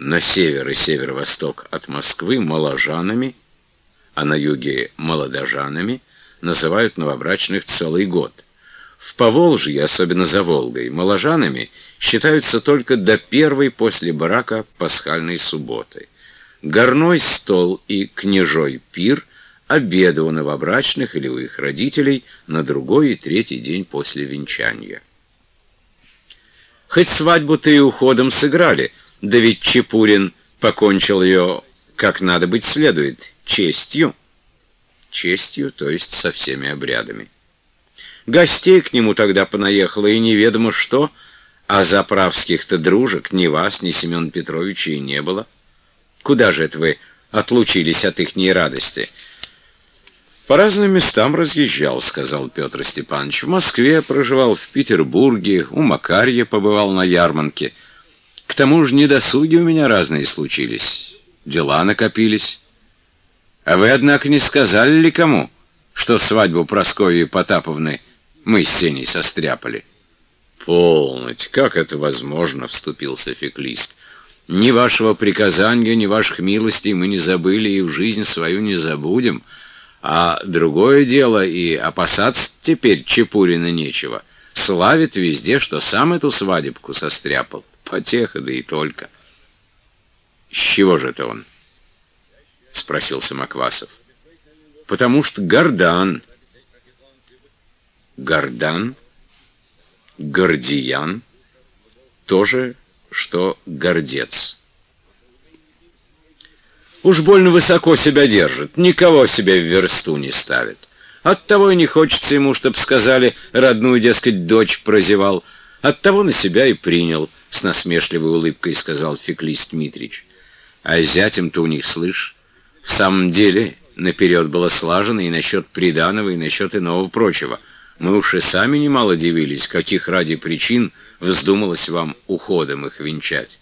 на север и северо-восток от Москвы моложанами, а на юге молодожанами, называют новобрачных целый год. В Поволжье, особенно за Волгой, моложанами считаются только до первой после брака пасхальной субботы. Горной стол и княжой пир – обеды у новобрачных или у их родителей на другой и третий день после венчания. Хоть свадьбу-то и уходом сыграли, да ведь Чепурин покончил ее, как надо быть следует, честью. Честью, то есть со всеми обрядами. Гостей к нему тогда понаехало и неведомо что, а заправских-то дружек ни вас, ни Семен Петровича и не было. Куда же это вы отлучились от ихней радости?» «По разным местам разъезжал», — сказал Петр Степанович. «В Москве проживал, в Петербурге, у Макарья побывал на ярмарке. К тому же недосуги у меня разные случились, дела накопились. А вы, однако, не сказали ли кому, что свадьбу Прасковьи Потаповны мы с Сеней состряпали?» «Полноте, как это возможно?» — вступился феклист. «Ни вашего приказания, ни ваших милостей мы не забыли и в жизнь свою не забудем». А другое дело, и опасаться теперь Чепурина нечего. Славит везде, что сам эту свадебку состряпал. Потеха, да и только. — С чего же это он? — спросил Самоквасов. — Потому что Гордан. Гордан? Гордиян? Тоже, что гордец. Уж больно высоко себя держит, никого себе в версту не ставит. Оттого и не хочется ему, чтоб сказали, родную, дескать, дочь прозевал. Оттого на себя и принял, с насмешливой улыбкой сказал Феклист Дмитрич. А зятем-то у них, слышь, в самом деле наперед было слажено и насчет приданого, и насчет иного прочего. Мы уж и сами немало дивились, каких ради причин вздумалось вам уходом их венчать.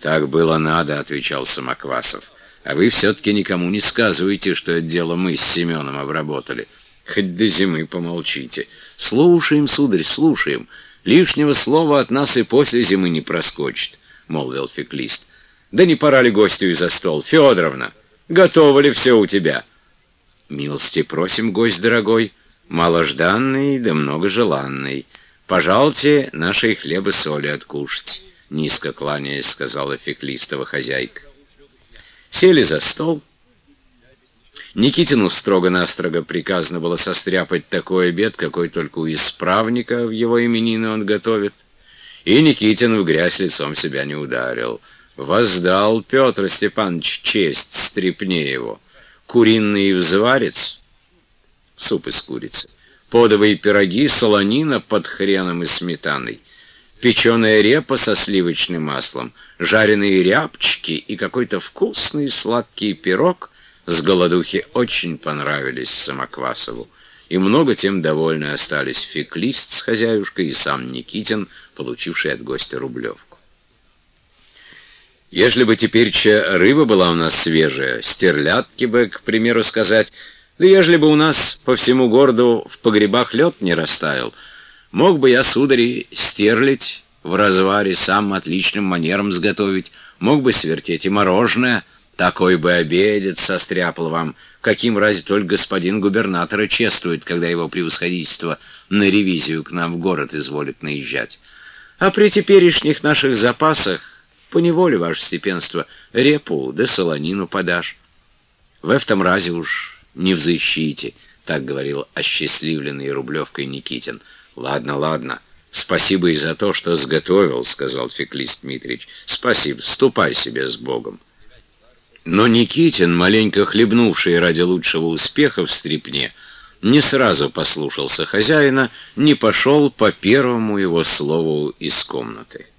«Так было надо», — отвечал Самоквасов. А вы все-таки никому не сказываете, что это дело мы с Семеном обработали. Хоть до зимы помолчите. Слушаем, сударь, слушаем. Лишнего слова от нас и после зимы не проскочит, — молвил феклист. Да не пора ли гостю и за стол? Федоровна, готово ли все у тебя? Милости просим, гость дорогой, маложданный да многожеланный. Пожалуйте нашей хлеба соли откушать, — низко кланяясь, сказала феклистова хозяйка. Сели за стол. Никитину строго-настрого приказано было состряпать такой обед, какой только у исправника в его именины он готовит. И Никитин в грязь лицом себя не ударил. Воздал Петр Степанович честь стрепне его. Куриный взварец, суп из курицы, подовые пироги, солонина под хреном и сметаной, печеная репа со сливочным маслом, жареные рябчики и какой-то вкусный сладкий пирог с голодухи очень понравились Самоквасову. И много тем довольны остались феклист с хозяюшкой и сам Никитин, получивший от гостя рублевку. Ежели бы теперь рыба была у нас свежая, стерлядки бы, к примеру сказать, да ежели бы у нас по всему городу в погребах лед не растаял, Мог бы я, судари, стерлить в разваре, сам отличным манером сготовить, мог бы свертеть и мороженое, такой бы обедец состряпал вам, каким разве только господин губернатора чествует, когда его превосходительство на ревизию к нам в город изволит наезжать. А при теперешних наших запасах поневоле, ваше степенство, репу да солонину подашь. В этом разе уж не взыщите, так говорил осчастливленный Рублевкой Никитин. «Ладно, ладно. Спасибо и за то, что сготовил», — сказал Феклист Дмитрич. «Спасибо. Ступай себе с Богом». Но Никитин, маленько хлебнувший ради лучшего успеха в стрипне, не сразу послушался хозяина, не пошел по первому его слову из комнаты.